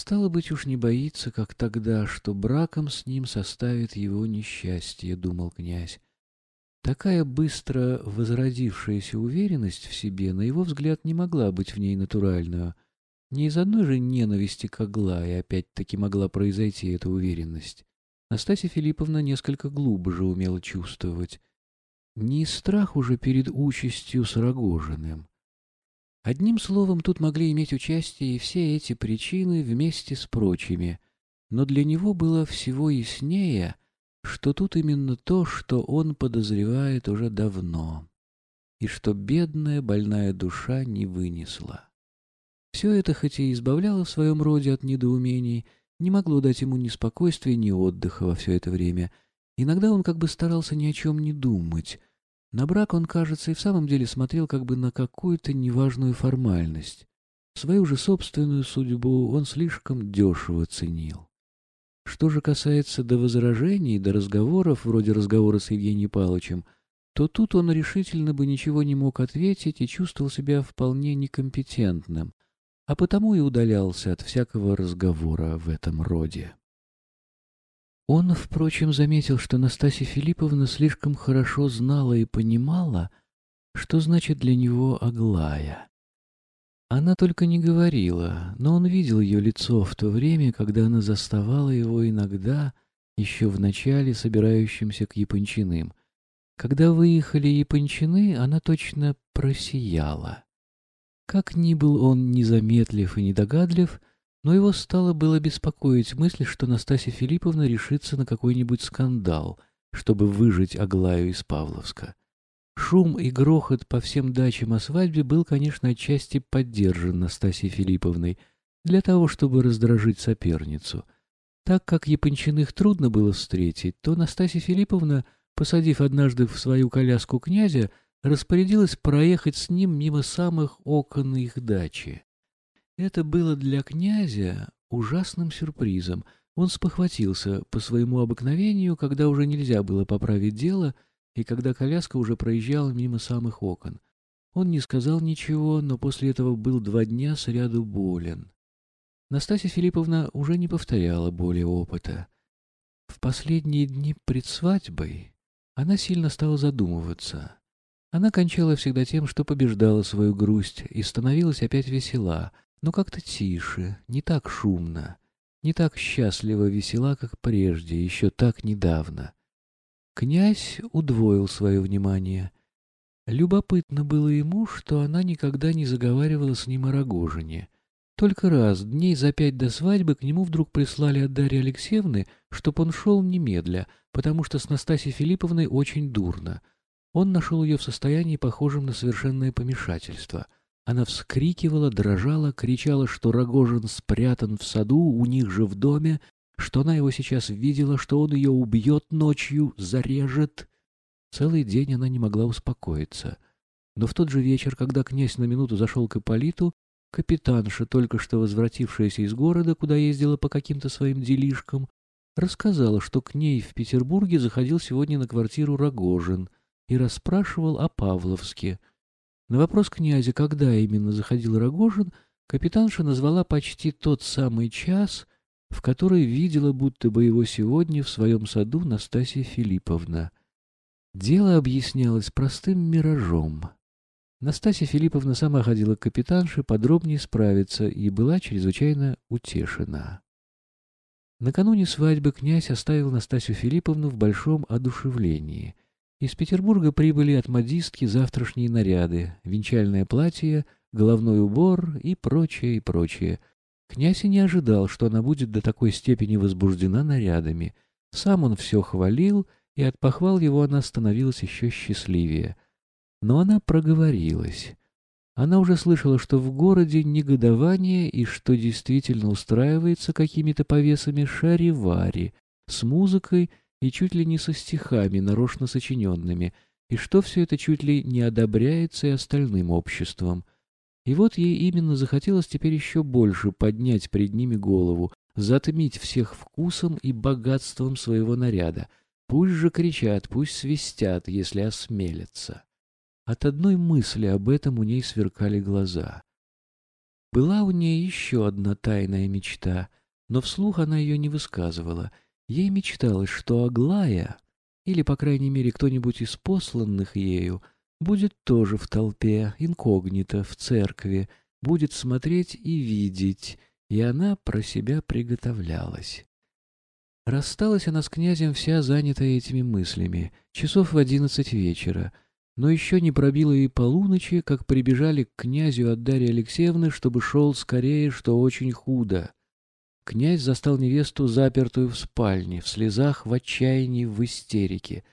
Стало быть, уж не боится, как тогда, что браком с ним составит его несчастье, — думал князь. Такая быстро возродившаяся уверенность в себе, на его взгляд, не могла быть в ней натуральную. Не из одной же ненависти к Аглае опять-таки могла произойти эта уверенность. Настасья Филипповна несколько глубже умела чувствовать. Не страх уже перед участью с Рогожиным. Одним словом, тут могли иметь участие и все эти причины вместе с прочими, но для него было всего яснее, что тут именно то, что он подозревает уже давно, и что бедная больная душа не вынесла. Все это, хоть и избавляло в своем роде от недоумений, не могло дать ему ни спокойствия, ни отдыха во все это время. Иногда он как бы старался ни о чем не думать. На брак он, кажется, и в самом деле смотрел как бы на какую-то неважную формальность. Свою же собственную судьбу он слишком дешево ценил. Что же касается до возражений, до разговоров, вроде разговора с Евгением Павловичем, то тут он решительно бы ничего не мог ответить и чувствовал себя вполне некомпетентным, а потому и удалялся от всякого разговора в этом роде. Он, впрочем, заметил, что Настасья Филипповна слишком хорошо знала и понимала, что значит для него Аглая. Она только не говорила, но он видел ее лицо в то время, когда она заставала его иногда, еще в начале, собирающимся к Япончиным. Когда выехали Япончины, она точно просияла. Как ни был он незаметлив и недогадлив, но его стало было беспокоить мысль, что Настасья Филипповна решится на какой-нибудь скандал, чтобы выжить Аглаю из Павловска. Шум и грохот по всем дачам о свадьбе был, конечно, отчасти поддержан Настасьей Филипповной для того, чтобы раздражить соперницу. Так как Япончиных трудно было встретить, то Настасья Филипповна, посадив однажды в свою коляску князя, распорядилась проехать с ним мимо самых окон их дачи. Это было для князя ужасным сюрпризом. Он спохватился по своему обыкновению, когда уже нельзя было поправить дело — и когда коляска уже проезжала мимо самых окон. Он не сказал ничего, но после этого был два дня сряду болен. Настасья Филипповна уже не повторяла более опыта. В последние дни пред свадьбой она сильно стала задумываться. Она кончала всегда тем, что побеждала свою грусть и становилась опять весела, но как-то тише, не так шумно, не так счастливо весела, как прежде, еще так недавно. Князь удвоил свое внимание. Любопытно было ему, что она никогда не заговаривала с ним о Рогожине. Только раз, дней за пять до свадьбы, к нему вдруг прислали от Дарьи Алексеевны, чтоб он шел немедля, потому что с Настасьей Филипповной очень дурно. Он нашел ее в состоянии, похожем на совершенное помешательство. Она вскрикивала, дрожала, кричала, что Рогожин спрятан в саду у них же в доме, что она его сейчас видела, что он ее убьет ночью, зарежет. Целый день она не могла успокоиться. Но в тот же вечер, когда князь на минуту зашел к Ипполиту, капитанша, только что возвратившаяся из города, куда ездила по каким-то своим делишкам, рассказала, что к ней в Петербурге заходил сегодня на квартиру Рогожин и расспрашивал о Павловске. На вопрос князя, когда именно заходил Рогожин, капитанша назвала почти тот самый час, в которой видела будто бы его сегодня в своем саду Настасья Филипповна. Дело объяснялось простым миражом. Настасья Филипповна сама ходила к капитанше подробнее справиться и была чрезвычайно утешена. Накануне свадьбы князь оставил Настасью Филипповну в большом одушевлении. Из Петербурга прибыли от модистки завтрашние наряды, венчальное платье, головной убор и прочее, и прочее — Князь и не ожидал, что она будет до такой степени возбуждена нарядами. Сам он все хвалил, и от похвал его она становилась еще счастливее. Но она проговорилась. Она уже слышала, что в городе негодование и что действительно устраивается какими-то повесами шаривари с музыкой и чуть ли не со стихами, нарочно сочиненными, и что все это чуть ли не одобряется и остальным обществом — и вот ей именно захотелось теперь еще больше поднять перед ними голову, затмить всех вкусом и богатством своего наряда. Пусть же кричат, пусть свистят, если осмелятся. От одной мысли об этом у ней сверкали глаза. Была у нее еще одна тайная мечта, но вслух она ее не высказывала. Ей мечталось, что Аглая, или, по крайней мере, кто-нибудь из посланных ею, будет тоже в толпе, инкогнито, в церкви, будет смотреть и видеть, и она про себя приготовлялась. Рассталась она с князем вся занятая этими мыслями, часов в одиннадцать вечера, но еще не пробило и полуночи, как прибежали к князю от Дарьи Алексеевны, чтобы шел скорее, что очень худо. Князь застал невесту, запертую в спальне, в слезах, в отчаянии, в истерике.